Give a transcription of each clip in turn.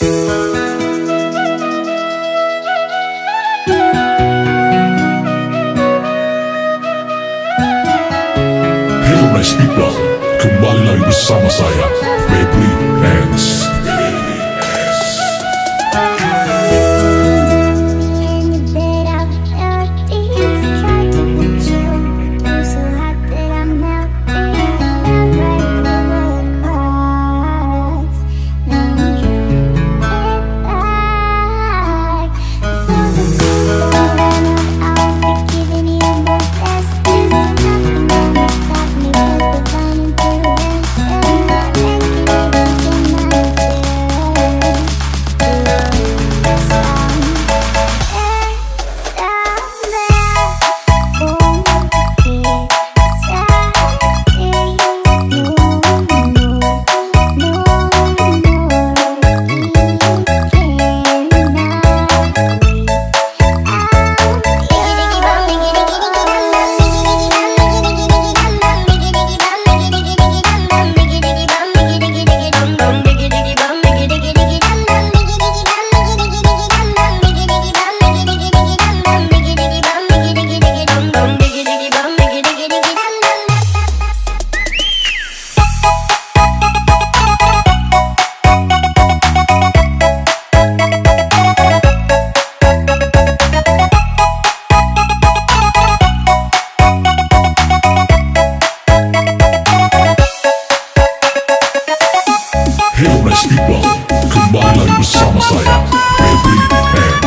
Hero Nice People Kembali lagi bersama saya Baby Hands. Kembali bersama saya Baby Man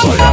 Sorry.